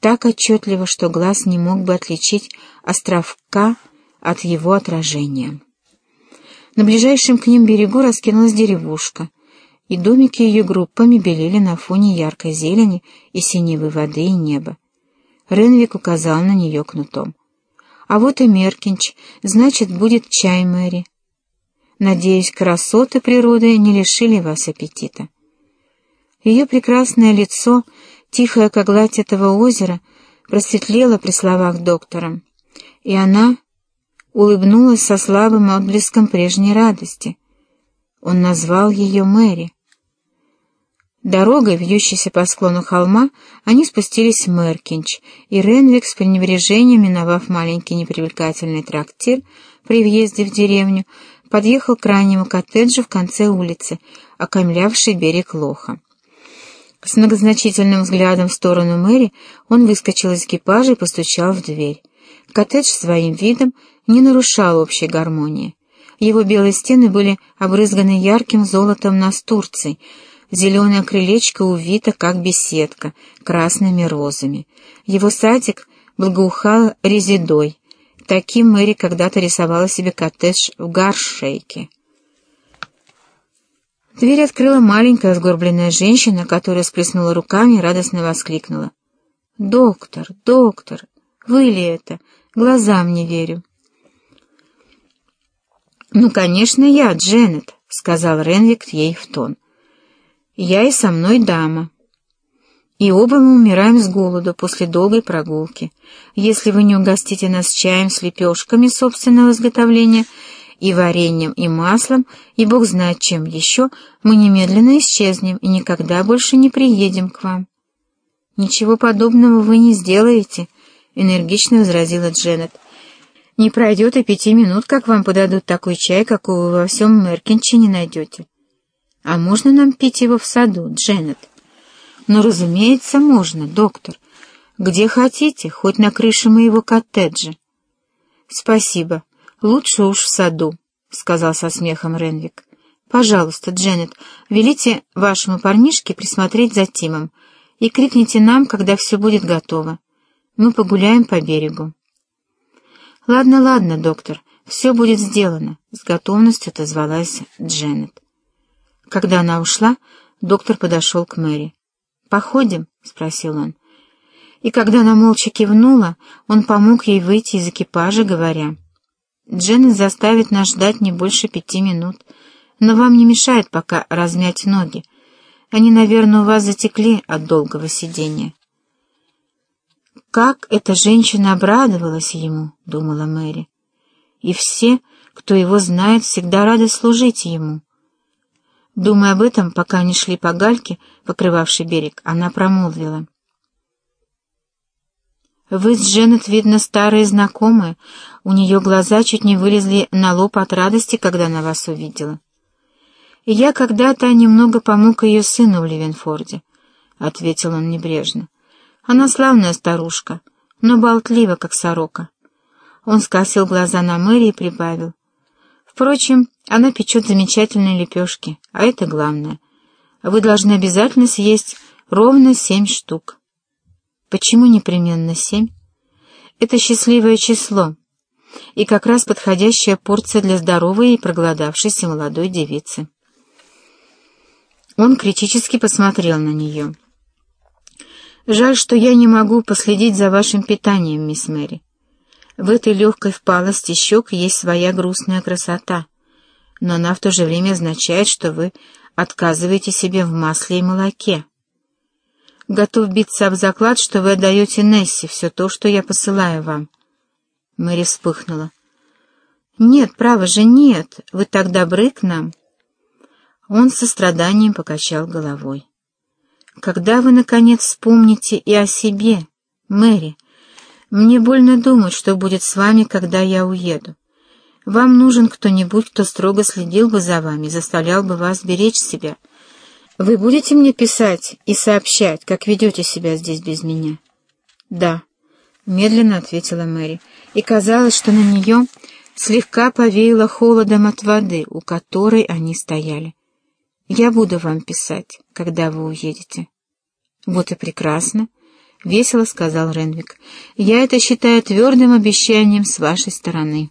так отчетливо, что глаз не мог бы отличить островка от его отражения. На ближайшем к ним берегу раскинулась деревушка, и домики ее группами белели на фоне яркой зелени и синевой воды и неба. Ренвик указал на нее кнутом. «А вот и Меркинч, значит, будет чай Мэри. Надеюсь, красоты природы не лишили вас аппетита». Ее прекрасное лицо, тихое, как гладь этого озера, просветлело при словах доктора, и она улыбнулась со слабым отблеском прежней радости. Он назвал ее Мэри. Дорогой, вьющейся по склону холма, они спустились в Меркинч, и Ренвик с пренебрежением, миновав маленький непривлекательный трактир при въезде в деревню, подъехал к раннему коттеджу в конце улицы, окаймлявшей берег Лоха. С многозначительным взглядом в сторону Мэри он выскочил из экипажа и постучал в дверь. Коттедж своим видом не нарушал общей гармонии. Его белые стены были обрызганы ярким золотом настурцей, зеленое крылечко увито, как беседка, красными розами. Его садик благоухал резидой. Таким Мэри когда-то рисовала себе коттедж в Гаршейке. Дверь открыла маленькая сгорбленная женщина, которая сплеснула руками и радостно воскликнула. «Доктор, доктор, вы ли это? Глазам не верю». «Ну, конечно, я, Дженнет», — сказал Ренвик ей в тон. «Я и со мной дама. И оба мы умираем с голоду после долгой прогулки. Если вы не угостите нас чаем с лепешками собственного изготовления и вареньем, и маслом, и бог знает чем еще, мы немедленно исчезнем и никогда больше не приедем к вам». «Ничего подобного вы не сделаете», — энергично возразила Дженнет. Не пройдет и пяти минут, как вам подадут такой чай, какого вы во всем Меркинче не найдете. А можно нам пить его в саду, Дженнет? Ну, разумеется, можно, доктор. Где хотите, хоть на крыше моего коттеджа. Спасибо. Лучше уж в саду, — сказал со смехом Ренвик. Пожалуйста, Дженнет, велите вашему парнишке присмотреть за Тимом и крикните нам, когда все будет готово. Мы погуляем по берегу. «Ладно, ладно, доктор, все будет сделано», — с готовностью отозвалась Дженнет. Когда она ушла, доктор подошел к Мэри. «Походим?» — спросил он. И когда она молча кивнула, он помог ей выйти из экипажа, говоря, «Дженнет заставит нас ждать не больше пяти минут, но вам не мешает пока размять ноги. Они, наверное, у вас затекли от долгого сидения». Как эта женщина обрадовалась ему, — думала Мэри. И все, кто его знает, всегда рады служить ему. Думая об этом, пока они шли по гальке, покрывавшей берег, она промолвила. «Вы с Дженнет, видно, старые знакомые. У нее глаза чуть не вылезли на лоб от радости, когда она вас увидела. Я когда-то немного помог ее сыну в Ливенфорде», — ответил он небрежно. Она славная старушка, но болтлива, как сорока. Он скосил глаза на Мэри и прибавил. Впрочем, она печет замечательные лепешки, а это главное. Вы должны обязательно съесть ровно семь штук. Почему непременно семь? Это счастливое число, и как раз подходящая порция для здоровой и проголодавшейся молодой девицы. Он критически посмотрел на нее. Жаль, что я не могу последить за вашим питанием, мисс Мэри. В этой легкой впалости щек есть своя грустная красота, но она в то же время означает, что вы отказываете себе в масле и молоке. Готов биться об заклад, что вы отдаете Несси все то, что я посылаю вам. Мэри вспыхнула. «Нет, право же, нет, вы так добры к нам». Он с состраданием покачал головой. Когда вы, наконец, вспомните и о себе, Мэри, мне больно думать, что будет с вами, когда я уеду. Вам нужен кто-нибудь, кто строго следил бы за вами, заставлял бы вас беречь себя. Вы будете мне писать и сообщать, как ведете себя здесь без меня? Да, медленно ответила Мэри, и казалось, что на нее слегка повеяло холодом от воды, у которой они стояли. Я буду вам писать, когда вы уедете. Вот и прекрасно. — весело сказал Ренвик. «Я это считаю твердым обещанием с вашей стороны».